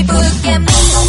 people look at me.